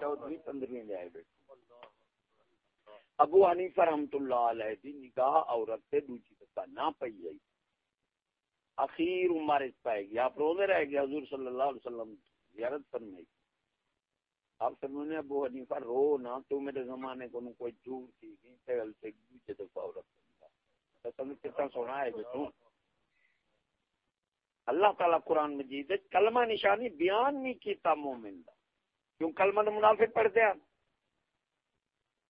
چودھری پندرہویں جائے بیٹھے ابو حنیفہ رحمت اللہ علیہ دی نگاہ عورت سے دوسری دفعہ نہ پئی گئی اخیر عمر اس پائے گی۔ آپ روزے رہ گئے، حضور صلی اللہ علیہ وسلم زیارت فرمائی۔ آپ فرمانے ابو حنیفہ رو نہ، تو میرے زمانے کو کوئی جھوٹ تھی نہیں تھے سے دوسری دفعہ عورت سمجھ کتنا سونا ہے بیٹھوں اللہ تعالیٰ قرآن مجید کلمہ نشانی بیان نہیں کیتا مومن دا۔ کیوں کلمہ منافق پڑھتے ہیں؟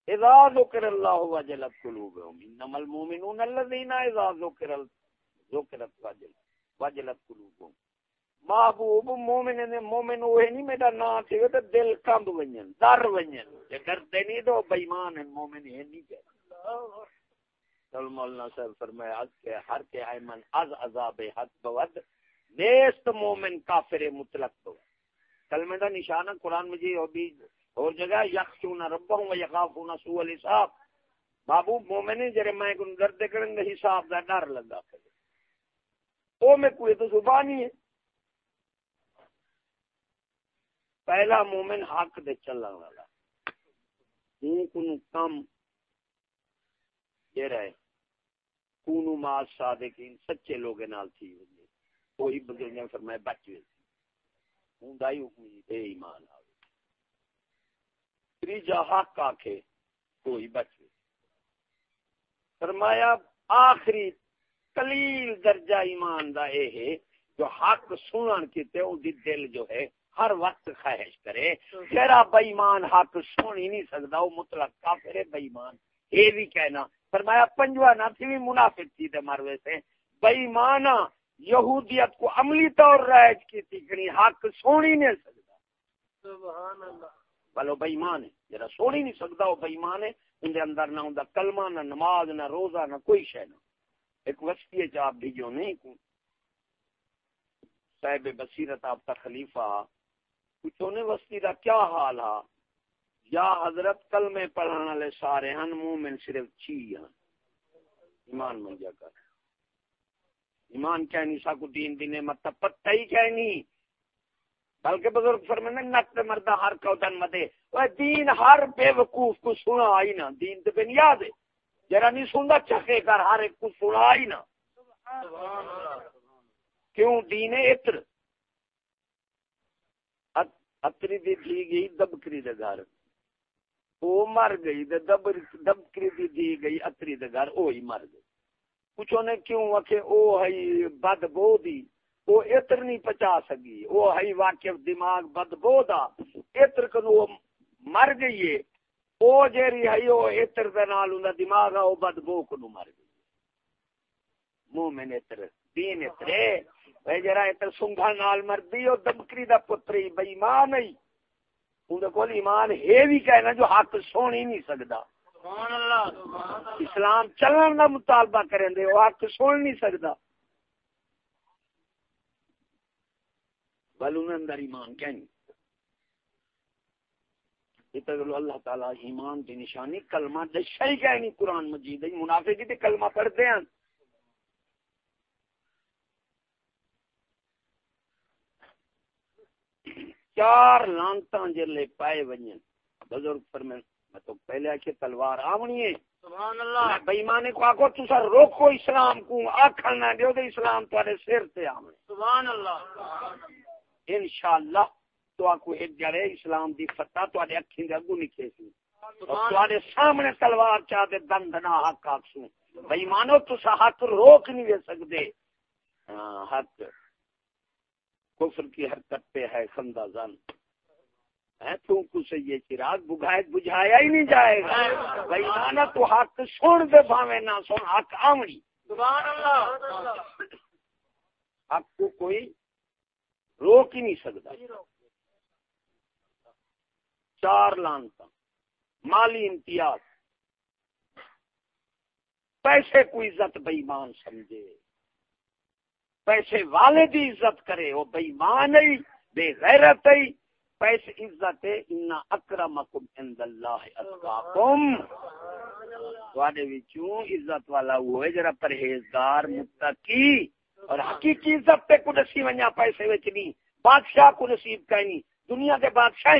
اذا ذکر اللہ وجلت قلوبهم انما المؤمنون الذين اذا ذکر ذکرت وجلت وجلت قلوبهم محبوب مومن نے مومن ہوئے نہیں، میرا نام تھی تو دل کمب ونجن، در ونجن۔ جے کرتے نہیں تو بے ایمان ہیں، مومن ہے نہیں کہ چل مولانا صاحب فرمایا از کے ہر کے ایمن از عذاب حد بود، نیست مومن کافر مطلق تو کلمہ دا نشانہ قرآن مجید بھی اور جگہ یخشون ربهم و یخافون سوء الحساب۔ بابو مومن جڑے میں کو درد کرن دے حساب دا ڈر لگا او میں کوئی تو زبانی ہے۔ پہلا مومن حق دے چلن والا۔ ہوں کو کم یہ رہے کونو ما صادقین، سچے لوگ نال تھی کوئی بزرگاں فرمائے بچ گئے ہوں دائی امید ایمان آ تیجا حق آکھے، کوئی بچ فرمایا، آخری کلیل درجہ ایمان دا اے ہے، جو حق سنن کیتے، او دی دل جو ہے، ہر وقت خواہش کرے۔ جرا بے حق سن ہی نہیں سکدا، او مطلق کافر بے ایمان اے بھی کہنا۔ فرمایا پنجوا نہ تھی بھی منافق تھی تے مروے سے بے یہودیت کو عملی طور رائج کی تھی حق سن ہی نہیں اللہ بلو بےمان ہے جرا سوڑ ہی نہیں سکتا وہ بےمان ہے۔ اندر اندر نہ ہوں کلمہ نہ نماز نہ روزہ نہ کوئی شہ نہ۔ ایک وسطی چاپ بھیجو نہیں صاحب بصیرت آپ کا خلیفہ۔ پوچھو نے وسطی کا کیا حال ہے؟ یا حضرت کلمے پڑھنے والے سارے ہن مومن صرف چھی ہیں ایمان منجا کر۔ ایمان کہنی سا کو دین دینے مطلب پتہ ہی کہنی۔ بلکہ بزرگ فرمانے نت مردہ ہر کو دن مدے۔ وہ دین ہر بے وقوف کو سنا آئی نا۔ دین تو بن یاد ہے۔ جرا نہیں سندا چکے کر ہر ایک کو سنا آئی نا۔ کیوں؟ دین اتر اتری دی دی گئی، دبکری دے گھر۔ او مر گئی دے دبر دبکری دی دی گئی اتری دے گھر او ہی مر گئی۔ کچھ نے کیوں کہ او ہے بد بو دی وہ اتر نہیں پچا سکی وہ ہے واقف دماغ بدبو دا اتر کن وہ مر گئی ہے وہ جیری ہے وہ اتر دے نال اوندا دماغ او بدبو کن مر گئی مومن اتر دین اترے اے جرا اتر سنگھا نال مردی، او دمکری دا پتری بے ایمان نہیں اون کول ایمان ہے بھی کہنا جو حق سون ہی نہیں سکدا۔ اسلام چلن دا مطالبہ کریں دے، او حق سن نہیں سکدا۔ بل انہیں اندر ایمان کیا نہیں اللہ تعالی ایمان دی نشانی، کلمہ دشا ہی کہنی قرآن مجید منافع کی کلمہ پڑھتے ہیں۔ چار لانتا جلے پائے ونجن بزرگ پر میں تو پہلے آکے تلوار آونی ہے۔ سبحان اللہ۔ بےمانے کو آکو تو سر روکو اسلام کو آکھل نہ دیو دے اسلام تو سر سے آمنے سبحان اللہ۔ انشاءاللہ تو آپ کو ایک جڑے اسلام دی فتح تو آدھے اکھیں دے اگو نکھے سی تو آدھے سامنے تلوار چاہ دے دندنا حق آکسوں بھئی مانو تو سا حق روک نہیں دے سکتے حق کفر کی حرکت پہ ہے خندہ زن۔ تو کو سے یہ چراغ بجھایا ہی نہیں جائے گا۔ مانا تو حق سن دے بھاوے نہ سن حق سبحان اللہ۔ حق کو کوئی روک ہی نہیں سکتا۔ چار لانتا مالی امتیاز۔ پیسے کو عزت بےمان سمجھے۔ پیسے والے دی عزت کرے وہ بےمان ہی بے غیرت ہی۔ پیش عزت ان انا اکرمکم عند اللہ اتقاکم۔ تواڈے وچوں عزت والا وہ ہے، جڑا پرہیزگار، متقی اور حقیقی عزت تے کو نصیب ونیا پیسے وچ نہیں۔ بادشاہ کو نصیب کہیں دنیا کے بادشاہ